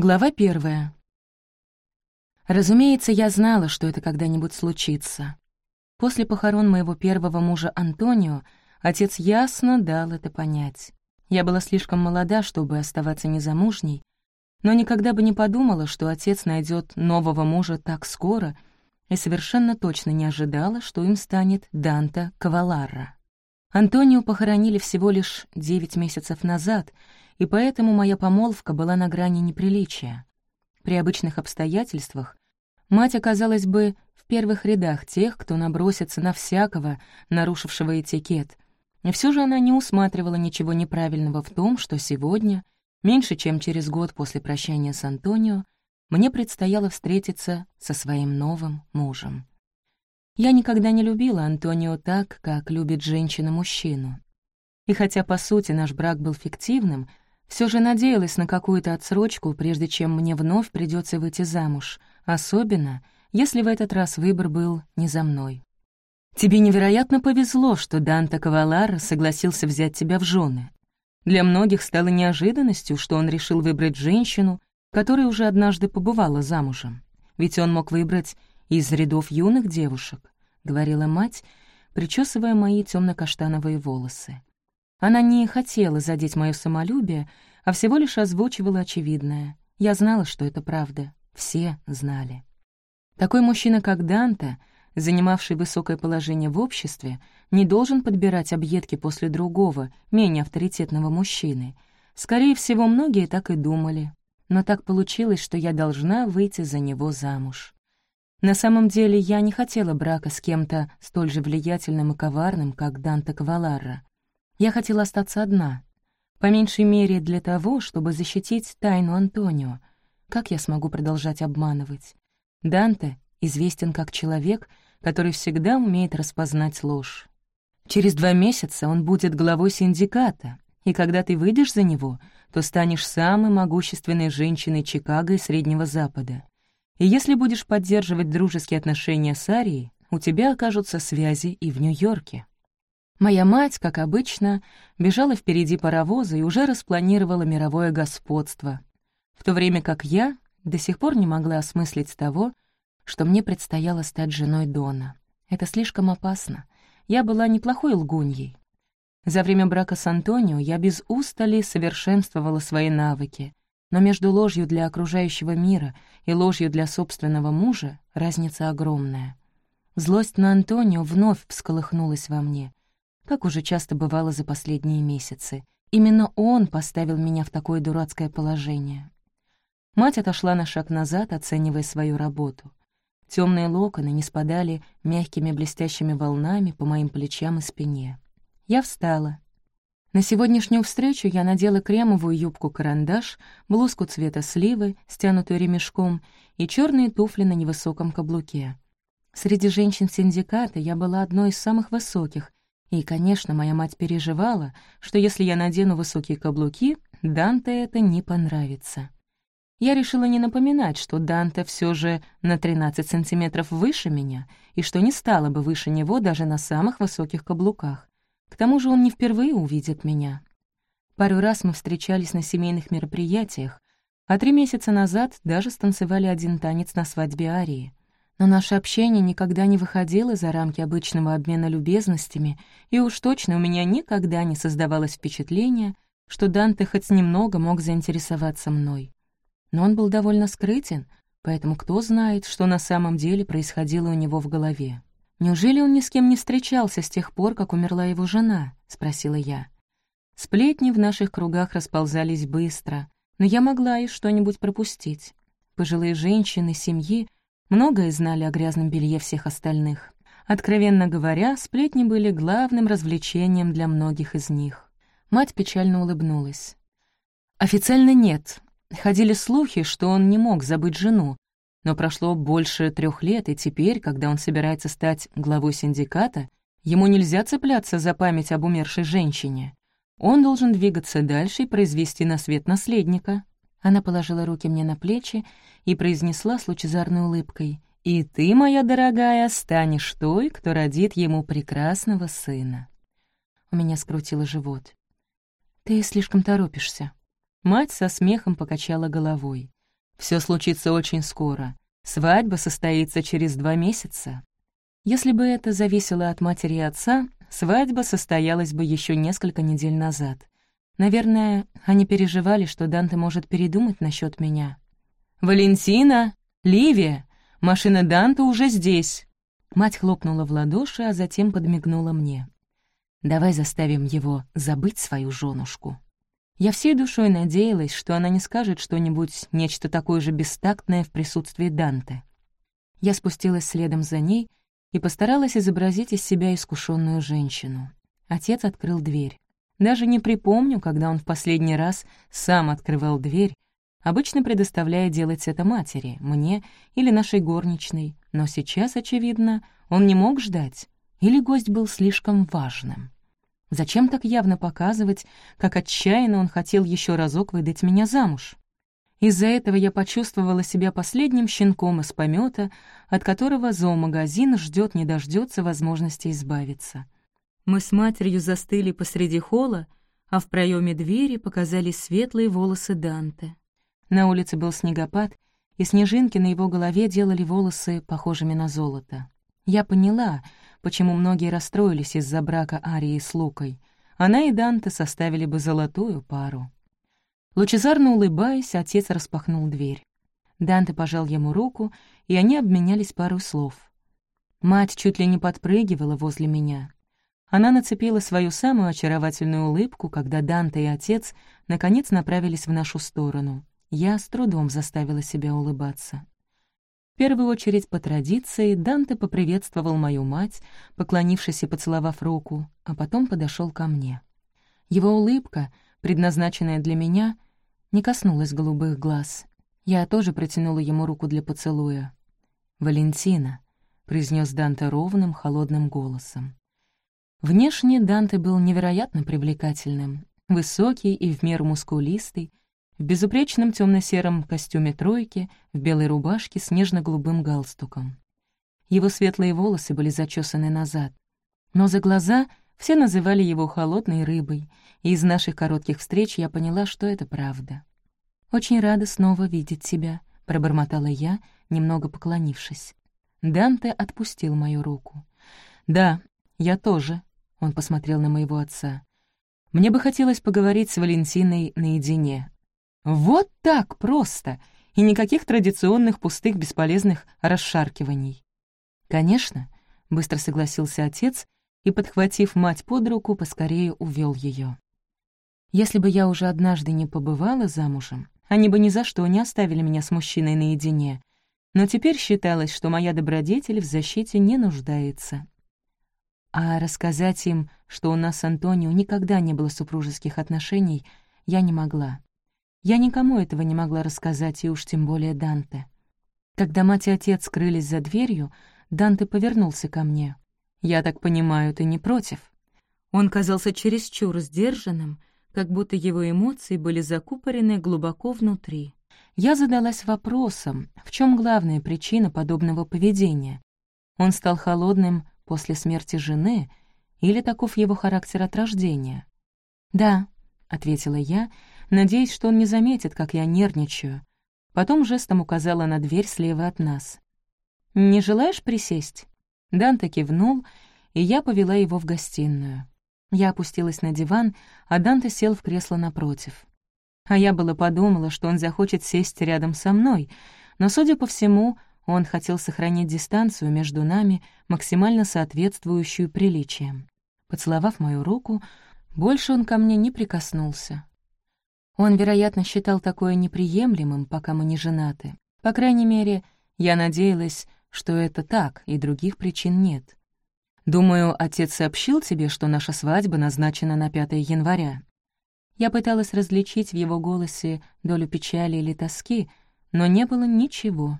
Глава первая. Разумеется, я знала, что это когда-нибудь случится. После похорон моего первого мужа Антонио отец ясно дал это понять. Я была слишком молода, чтобы оставаться незамужней, но никогда бы не подумала, что отец найдет нового мужа так скоро, и совершенно точно не ожидала, что им станет Данта Каваларра. Антонио похоронили всего лишь девять месяцев назад, и поэтому моя помолвка была на грани неприличия. При обычных обстоятельствах мать оказалась бы в первых рядах тех, кто набросится на всякого, нарушившего этикет. И все же она не усматривала ничего неправильного в том, что сегодня, меньше чем через год после прощания с Антонио, мне предстояло встретиться со своим новым мужем. Я никогда не любила Антонио так, как любит женщина мужчину. И хотя, по сути, наш брак был фиктивным, все же надеялась на какую-то отсрочку, прежде чем мне вновь придется выйти замуж, особенно, если в этот раз выбор был не за мной. Тебе невероятно повезло, что Данте Кавалар согласился взять тебя в жены. Для многих стало неожиданностью, что он решил выбрать женщину, которая уже однажды побывала замужем. Ведь он мог выбрать из рядов юных девушек, — говорила мать, причесывая мои темно каштановые волосы. Она не хотела задеть мое самолюбие, а всего лишь озвучивала очевидное. Я знала, что это правда. Все знали. Такой мужчина, как Данта, занимавший высокое положение в обществе, не должен подбирать объедки после другого, менее авторитетного мужчины. Скорее всего, многие так и думали. Но так получилось, что я должна выйти за него замуж. На самом деле я не хотела брака с кем-то столь же влиятельным и коварным, как Данте Каваларра. Я хотела остаться одна, по меньшей мере для того, чтобы защитить тайну Антонио. Как я смогу продолжать обманывать? Данте известен как человек, который всегда умеет распознать ложь. Через два месяца он будет главой синдиката, и когда ты выйдешь за него, то станешь самой могущественной женщиной Чикаго и Среднего Запада. И если будешь поддерживать дружеские отношения с Арией, у тебя окажутся связи и в Нью-Йорке. Моя мать, как обычно, бежала впереди паровоза и уже распланировала мировое господство, в то время как я до сих пор не могла осмыслить того, что мне предстояло стать женой Дона. Это слишком опасно. Я была неплохой лгуньей. За время брака с Антонио я без устали совершенствовала свои навыки, но между ложью для окружающего мира и ложью для собственного мужа разница огромная. Злость на Антонио вновь всколыхнулась во мне, как уже часто бывало за последние месяцы. Именно он поставил меня в такое дурацкое положение. Мать отошла на шаг назад, оценивая свою работу. Темные локоны не спадали мягкими блестящими волнами по моим плечам и спине. Я встала, на сегодняшнюю встречу я надела кремовую юбку-карандаш, блузку цвета сливы, стянутую ремешком, и черные туфли на невысоком каблуке. Среди женщин синдиката я была одной из самых высоких, и, конечно, моя мать переживала, что если я надену высокие каблуки, Данте это не понравится. Я решила не напоминать, что Данте все же на 13 сантиметров выше меня, и что не стала бы выше него даже на самых высоких каблуках. К тому же он не впервые увидит меня. Пару раз мы встречались на семейных мероприятиях, а три месяца назад даже станцевали один танец на свадьбе Арии. Но наше общение никогда не выходило за рамки обычного обмена любезностями, и уж точно у меня никогда не создавалось впечатление, что Данте хоть немного мог заинтересоваться мной. Но он был довольно скрытен, поэтому кто знает, что на самом деле происходило у него в голове. «Неужели он ни с кем не встречался с тех пор, как умерла его жена?» — спросила я. Сплетни в наших кругах расползались быстро, но я могла и что-нибудь пропустить. Пожилые женщины семьи многое знали о грязном белье всех остальных. Откровенно говоря, сплетни были главным развлечением для многих из них. Мать печально улыбнулась. «Официально нет. Ходили слухи, что он не мог забыть жену, но прошло больше трех лет, и теперь, когда он собирается стать главой синдиката, ему нельзя цепляться за память об умершей женщине. Он должен двигаться дальше и произвести на свет наследника. Она положила руки мне на плечи и произнесла с лучезарной улыбкой, «И ты, моя дорогая, станешь той, кто родит ему прекрасного сына». У меня скрутило живот. «Ты слишком торопишься». Мать со смехом покачала головой. Все случится очень скоро. Свадьба состоится через два месяца. Если бы это зависело от матери и отца, свадьба состоялась бы еще несколько недель назад. Наверное, они переживали, что Данте может передумать насчет меня. «Валентина! Ливия! Машина Данте уже здесь!» Мать хлопнула в ладоши, а затем подмигнула мне. «Давай заставим его забыть свою женушку». Я всей душой надеялась, что она не скажет что-нибудь, нечто такое же бестактное в присутствии Данте. Я спустилась следом за ней и постаралась изобразить из себя искушенную женщину. Отец открыл дверь. Даже не припомню, когда он в последний раз сам открывал дверь, обычно предоставляя делать это матери, мне или нашей горничной, но сейчас, очевидно, он не мог ждать, или гость был слишком важным. Зачем так явно показывать, как отчаянно он хотел еще разок выдать меня замуж? Из-за этого я почувствовала себя последним щенком из помета, от которого зоомагазин ждет не дождется возможности избавиться. Мы с матерью застыли посреди холла, а в проеме двери показались светлые волосы Данте. На улице был снегопад, и снежинки на его голове делали волосы похожими на золото. Я поняла, почему многие расстроились из-за брака Арии с Лукой. Она и Данте составили бы золотую пару. Лучезарно улыбаясь, отец распахнул дверь. Данте пожал ему руку, и они обменялись пару слов. Мать чуть ли не подпрыгивала возле меня. Она нацепила свою самую очаровательную улыбку, когда Данте и отец наконец направились в нашу сторону. Я с трудом заставила себя улыбаться. В первую очередь, по традиции, Данте поприветствовал мою мать, поклонившись и поцеловав руку, а потом подошел ко мне. Его улыбка, предназначенная для меня, не коснулась голубых глаз. Я тоже протянула ему руку для поцелуя. «Валентина», — произнес Данте ровным, холодным голосом. Внешне Данте был невероятно привлекательным. Высокий и в меру мускулистый, в безупречном темно сером костюме тройки, в белой рубашке с нежно-голубым галстуком. Его светлые волосы были зачесаны назад. Но за глаза все называли его холодной рыбой, и из наших коротких встреч я поняла, что это правда. «Очень рада снова видеть тебя», — пробормотала я, немного поклонившись. Данте отпустил мою руку. «Да, я тоже», он посмотрел на моего отца. «Мне бы хотелось поговорить с Валентиной наедине». «Вот так просто! И никаких традиционных пустых бесполезных расшаркиваний». «Конечно», — быстро согласился отец и, подхватив мать под руку, поскорее увел ее. Если бы я уже однажды не побывала замужем, они бы ни за что не оставили меня с мужчиной наедине, но теперь считалось, что моя добродетель в защите не нуждается. А рассказать им, что у нас с Антонио никогда не было супружеских отношений, я не могла. Я никому этого не могла рассказать, и уж тем более Данте. Когда мать и отец скрылись за дверью, Данте повернулся ко мне. «Я так понимаю, ты не против?» Он казался чересчур сдержанным, как будто его эмоции были закупорены глубоко внутри. Я задалась вопросом, в чем главная причина подобного поведения. Он стал холодным, после смерти жены или таков его характер от рождения? «Да», — ответила я, надеясь, что он не заметит, как я нервничаю. Потом жестом указала на дверь слева от нас. «Не желаешь присесть?» Данте кивнул, и я повела его в гостиную. Я опустилась на диван, а Данте сел в кресло напротив. А я было подумала, что он захочет сесть рядом со мной, но, судя по всему, он хотел сохранить дистанцию между нами, максимально соответствующую приличиям. Поцеловав мою руку, больше он ко мне не прикоснулся. Он, вероятно, считал такое неприемлемым, пока мы не женаты. По крайней мере, я надеялась, что это так, и других причин нет. Думаю, отец сообщил тебе, что наша свадьба назначена на 5 января. Я пыталась различить в его голосе долю печали или тоски, но не было ничего.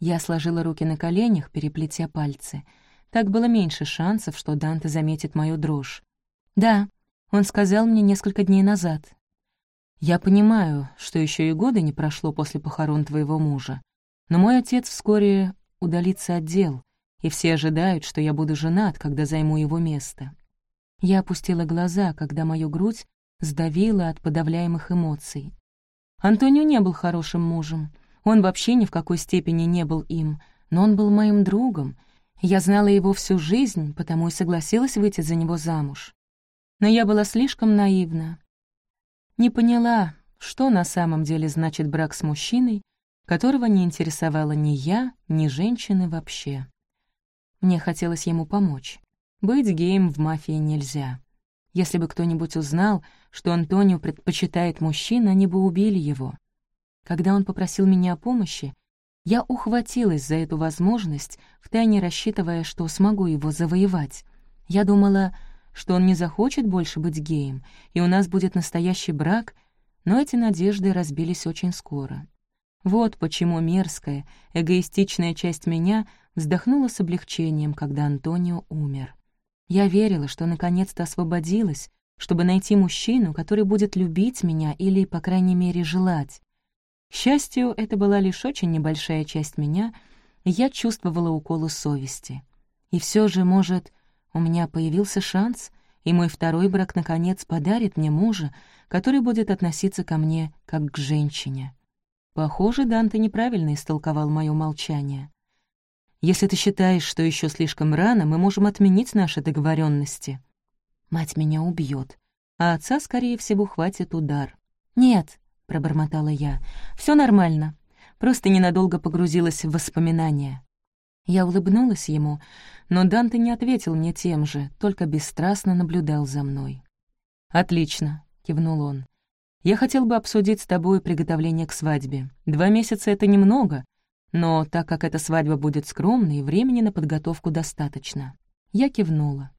Я сложила руки на коленях, переплетя пальцы. Так было меньше шансов, что Данте заметит мою дрожь. «Да», — он сказал мне несколько дней назад. «Я понимаю, что еще и года не прошло после похорон твоего мужа, но мой отец вскоре удалится от дел, и все ожидают, что я буду женат, когда займу его место». Я опустила глаза, когда мою грудь сдавила от подавляемых эмоций. Антонио не был хорошим мужем, Он вообще ни в какой степени не был им, но он был моим другом. Я знала его всю жизнь, потому и согласилась выйти за него замуж. Но я была слишком наивна. Не поняла, что на самом деле значит брак с мужчиной, которого не интересовала ни я, ни женщины вообще. Мне хотелось ему помочь. Быть геем в мафии нельзя. Если бы кто-нибудь узнал, что Антонио предпочитает мужчин, они бы убили его. Когда он попросил меня о помощи, я ухватилась за эту возможность, втайне рассчитывая, что смогу его завоевать. Я думала, что он не захочет больше быть геем, и у нас будет настоящий брак, но эти надежды разбились очень скоро. Вот почему мерзкая, эгоистичная часть меня вздохнула с облегчением, когда Антонио умер. Я верила, что наконец-то освободилась, чтобы найти мужчину, который будет любить меня или, по крайней мере, желать. К счастью, это была лишь очень небольшая часть меня, я чувствовала уколы совести. И все же, может, у меня появился шанс, и мой второй брак, наконец, подарит мне мужа, который будет относиться ко мне как к женщине. Похоже, Данте неправильно истолковал мое молчание. «Если ты считаешь, что еще слишком рано, мы можем отменить наши договоренности. Мать меня убьет, а отца, скорее всего, хватит удар. «Нет», — пробормотала я, — «всё нормально. Просто ненадолго погрузилась в воспоминания». Я улыбнулась ему, но Данте не ответил мне тем же, только бесстрастно наблюдал за мной. «Отлично», — кивнул он. Я хотел бы обсудить с тобой приготовление к свадьбе. Два месяца — это немного, но так как эта свадьба будет скромной, времени на подготовку достаточно. Я кивнула.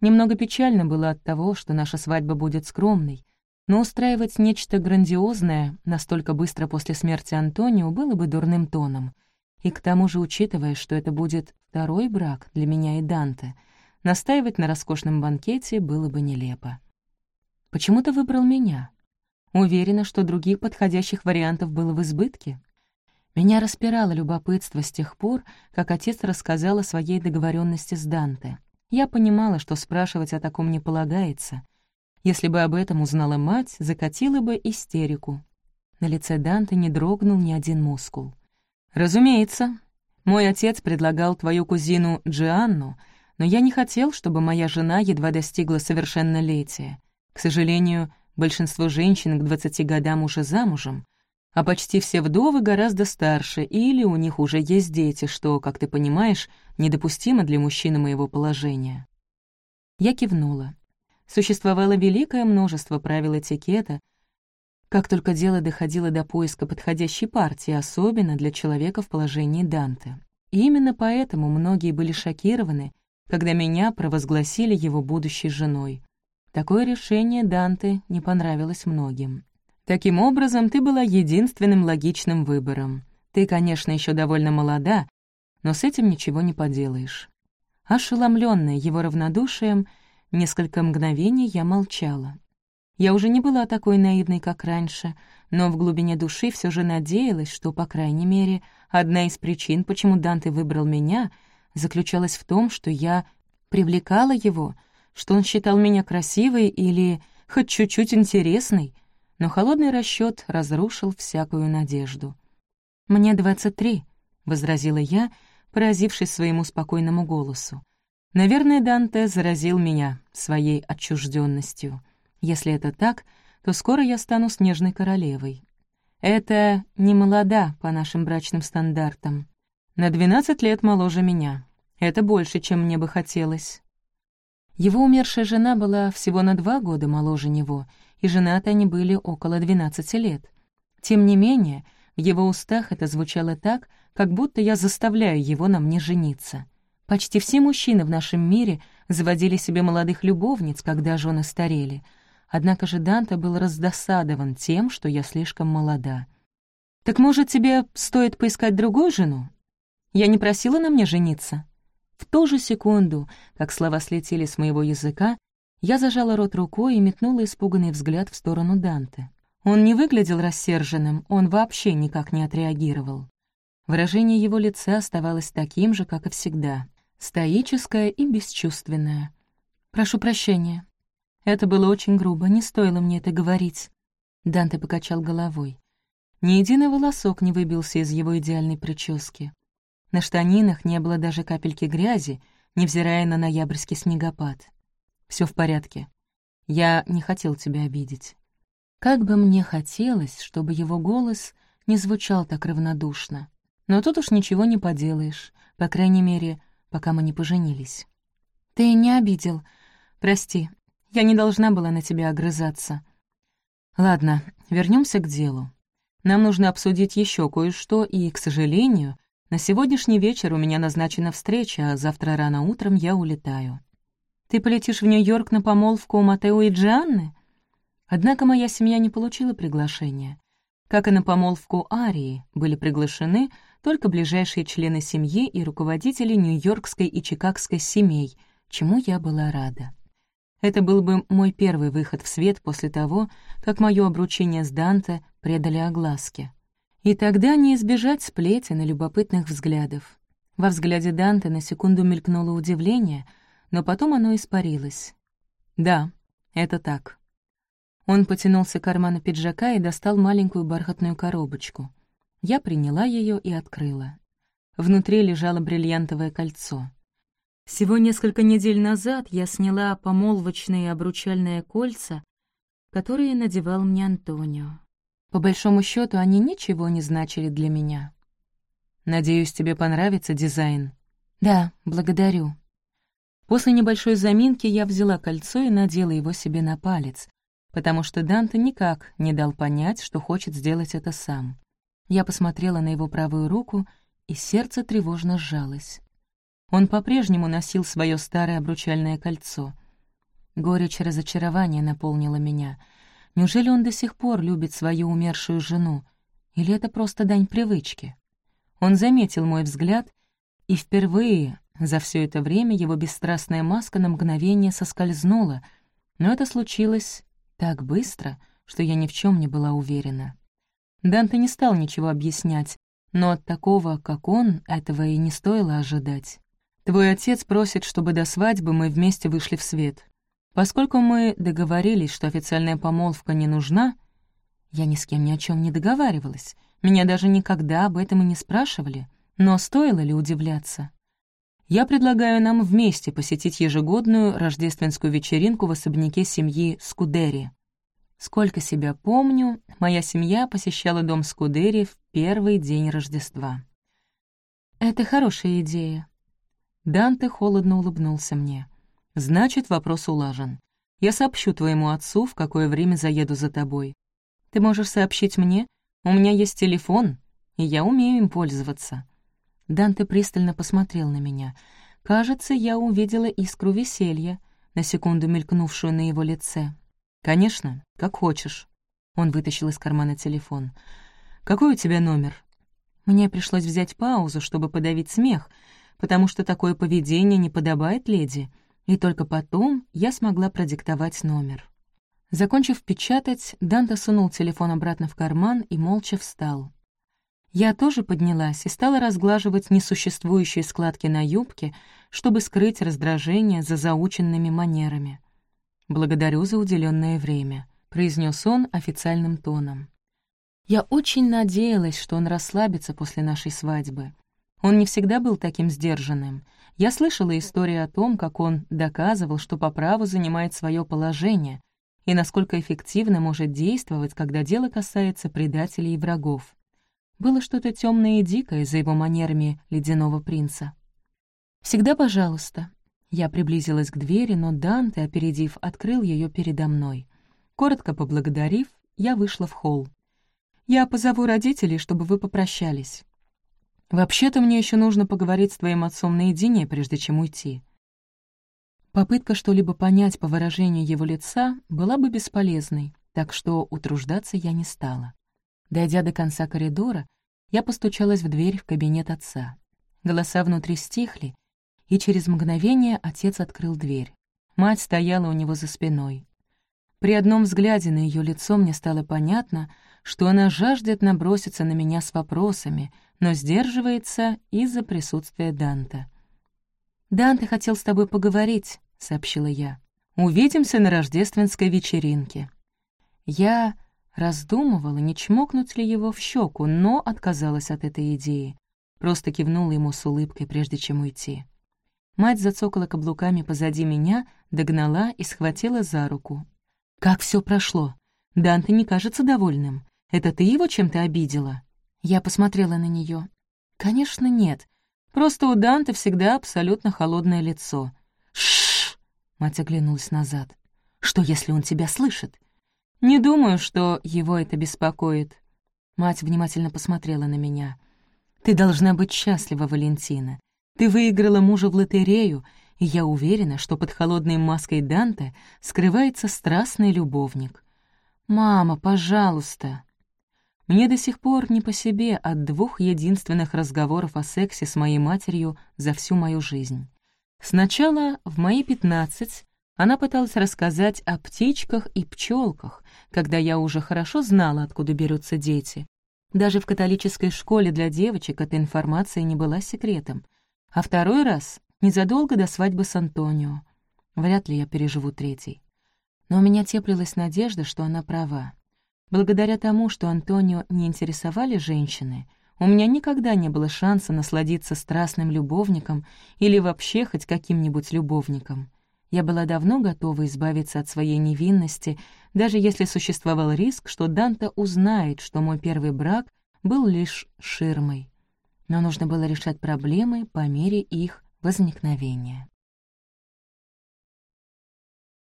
Немного печально было от того, что наша свадьба будет скромной, но устраивать нечто грандиозное настолько быстро после смерти Антонио было бы дурным тоном. И к тому же, учитывая, что это будет второй брак для меня и Данте, настаивать на роскошном банкете было бы нелепо. «Почему ты выбрал меня?» Уверена, что других подходящих вариантов было в избытке. Меня распирало любопытство с тех пор, как отец рассказал о своей договоренности с Данте. Я понимала, что спрашивать о таком не полагается. Если бы об этом узнала мать, закатила бы истерику. На лице Данте не дрогнул ни один мускул. «Разумеется. Мой отец предлагал твою кузину Джианну, но я не хотел, чтобы моя жена едва достигла совершеннолетия. К сожалению, Большинство женщин к 20 годам уже замужем, а почти все вдовы гораздо старше, или у них уже есть дети, что, как ты понимаешь, недопустимо для мужчины моего положения. Я кивнула. Существовало великое множество правил этикета, как только дело доходило до поиска подходящей партии, особенно для человека в положении Данте. И именно поэтому многие были шокированы, когда меня провозгласили его будущей женой. Такое решение Данте не понравилось многим. Таким образом, ты была единственным логичным выбором. Ты, конечно, еще довольно молода, но с этим ничего не поделаешь. Ошеломленная его равнодушием, несколько мгновений я молчала. Я уже не была такой наивной, как раньше, но в глубине души все же надеялась, что, по крайней мере, одна из причин, почему Данте выбрал меня, заключалась в том, что я привлекала его — что он считал меня красивой или хоть чуть-чуть интересной, но холодный расчет разрушил всякую надежду. «Мне двадцать три», — возразила я, поразившись своему спокойному голосу. «Наверное, Данте заразил меня своей отчужденностью. Если это так, то скоро я стану снежной королевой. Это не молода по нашим брачным стандартам. На двенадцать лет моложе меня. Это больше, чем мне бы хотелось. Его умершая жена была всего на два года моложе него, и женаты они были около 12 лет. Тем не менее, в его устах это звучало так, как будто я заставляю его на мне жениться. Почти все мужчины в нашем мире заводили себе молодых любовниц, когда жены старели. Однако же Данте был раздосадован тем, что я слишком молода. «Так, может, тебе стоит поискать другую жену? Я не просила на мне жениться?» В ту же секунду, как слова слетели с моего языка, я зажала рот рукой и метнула испуганный взгляд в сторону Данте. Он не выглядел рассерженным, он вообще никак не отреагировал. Выражение его лица оставалось таким же, как и всегда, стоическое и бесчувственное. «Прошу прощения. Это было очень грубо, не стоило мне это говорить». Данте покачал головой. Ни единый волосок не выбился из его идеальной прически. На штанинах не было даже капельки грязи, невзирая на ноябрьский снегопад. Все в порядке. Я не хотел тебя обидеть. Как бы мне хотелось, чтобы его голос не звучал так равнодушно. Но тут уж ничего не поделаешь, по крайней мере, пока мы не поженились. «Ты не обидел. Прости, я не должна была на тебя огрызаться». «Ладно, вернемся к делу. Нам нужно обсудить еще кое-что, и, к сожалению, на сегодняшний вечер у меня назначена встреча, а завтра рано утром я улетаю. Ты полетишь в Нью-Йорк на помолвку у Матео и Джианны?» Однако моя семья не получила приглашения. Как и на помолвку Арии, были приглашены только ближайшие члены семьи и руководители Нью-Йоркской и Чикагской семей, чему я была рада. Это был бы мой первый выход в свет после того, как мое обручение с Данте предали огласке. И тогда не избежать сплетен и любопытных взглядов. Во взгляде Данте на секунду мелькнуло удивление, но потом оно испарилось. «Да, это так». Он потянулся к карману пиджака и достал маленькую бархатную коробочку. Я приняла ее и открыла. Внутри лежало бриллиантовое кольцо. Всего несколько недель назад я сняла помолвочные обручальные кольца, которые надевал мне Антонио. По большому счету они ничего не значили для меня. «Надеюсь, тебе понравится дизайн?» «Да, благодарю». После небольшой заминки я взяла кольцо и надела его себе на палец, потому что Данте никак не дал понять, что хочет сделать это сам. Я посмотрела на его правую руку, и сердце тревожно сжалось. Он по-прежнему носил свое старое обручальное кольцо. Горечь разочарования наполнила меня. Неужели он до сих пор любит свою умершую жену? Или это просто дань привычки? Он заметил мой взгляд, и впервые за все это время его бесстрастная маска на мгновение соскользнула, но это случилось так быстро, что я ни в чем не была уверена. Данте не стал ничего объяснять, но от такого, как он, этого и не стоило ожидать. «Твой отец просит, чтобы до свадьбы мы вместе вышли в свет. Поскольку мы договорились, что официальная помолвка не нужна, я ни с кем ни о чем не договаривалась, меня даже никогда об этом и не спрашивали, но стоило ли удивляться? Я предлагаю нам вместе посетить ежегодную рождественскую вечеринку в особняке семьи Скудери. Сколько себя помню, моя семья посещала дом Скудери в первый день Рождества. «Это хорошая идея». Данте холодно улыбнулся мне. «Значит, вопрос улажен. Я сообщу твоему отцу, в какое время заеду за тобой. Ты можешь сообщить мне? У меня есть телефон, и я умею им пользоваться». Данте пристально посмотрел на меня. Кажется, я увидела искру веселья, на секунду мелькнувшую на его лице. «Конечно, как хочешь». Он вытащил из кармана телефон. «Какой у тебя номер?» Мне пришлось взять паузу, чтобы подавить смех, потому что такое поведение не подобает леди, и только потом я смогла продиктовать номер. Закончив печатать, Данта сунул телефон обратно в карман и молча встал. Я тоже поднялась и стала разглаживать несуществующие складки на юбке, чтобы скрыть раздражение за заученными манерами. «Благодарю за уделенное время», — произнес он официальным тоном. Я очень надеялась, что он расслабится после нашей свадьбы. Он не всегда был таким сдержанным. Я слышала истории о том, как он доказывал, что по праву занимает свое положение и насколько эффективно может действовать, когда дело касается предателей и врагов. Было что-то темное и дикое за его манерами ледяного принца. «Всегда пожалуйста», я приблизилась к двери, но Данте, опередив, открыл ее передо мной. Коротко поблагодарив, я вышла в холл. «Я позову родителей, чтобы вы попрощались. Вообще-то мне еще нужно поговорить с твоим отцом наедине, прежде чем уйти». Попытка что-либо понять по выражению его лица была бы бесполезной, так что утруждаться я не стала. Дойдя до конца коридора, я постучалась в дверь в кабинет отца. Голоса внутри стихли, и через мгновение отец открыл дверь. Мать стояла у него за спиной. При одном взгляде на ее лицо мне стало понятно, что она жаждет наброситься на меня с вопросами, но сдерживается из-за присутствия Данта. «Данте хотел с тобой поговорить», — сообщила я. «Увидимся на рождественской вечеринке». Я Раздумывала, не чмокнуть ли его в щеку, но отказалась от этой идеи. Просто кивнула ему с улыбкой, прежде чем уйти. Мать зацокала каблуками позади меня, догнала и схватила за руку. «Как все прошло? Данте не кажется довольным. Это ты его чем-то обидела?» Я посмотрела на нее. «Конечно, нет. Просто у Данте всегда абсолютно холодное лицо». «Шш!» — мать оглянулась назад. «Что, если он тебя слышит?» «Не думаю, что его это беспокоит». Мать внимательно посмотрела на меня. «Ты должна быть счастлива, Валентина. Ты выиграла мужа в лотерею, и я уверена, что под холодной маской Данте скрывается страстный любовник. «Мама, пожалуйста!» Мне до сих пор не по себе от двух единственных разговоров о сексе с моей матерью за всю мою жизнь. Сначала, в мои пятнадцать, она пыталась рассказать о птичках и пчелках, когда я уже хорошо знала, откуда берутся дети. Даже в католической школе для девочек эта информация не была секретом. А второй раз — незадолго до свадьбы с Антонио. Вряд ли я переживу третий. Но у меня теплилась надежда, что она права. Благодаря тому, что Антонио не интересовали женщины, у меня никогда не было шанса насладиться страстным любовником или вообще хоть каким-нибудь любовником. Я была давно готова избавиться от своей невинности, даже если существовал риск, что Данта узнает, что мой первый брак был лишь ширмой. Но нужно было решать проблемы по мере их возникновения.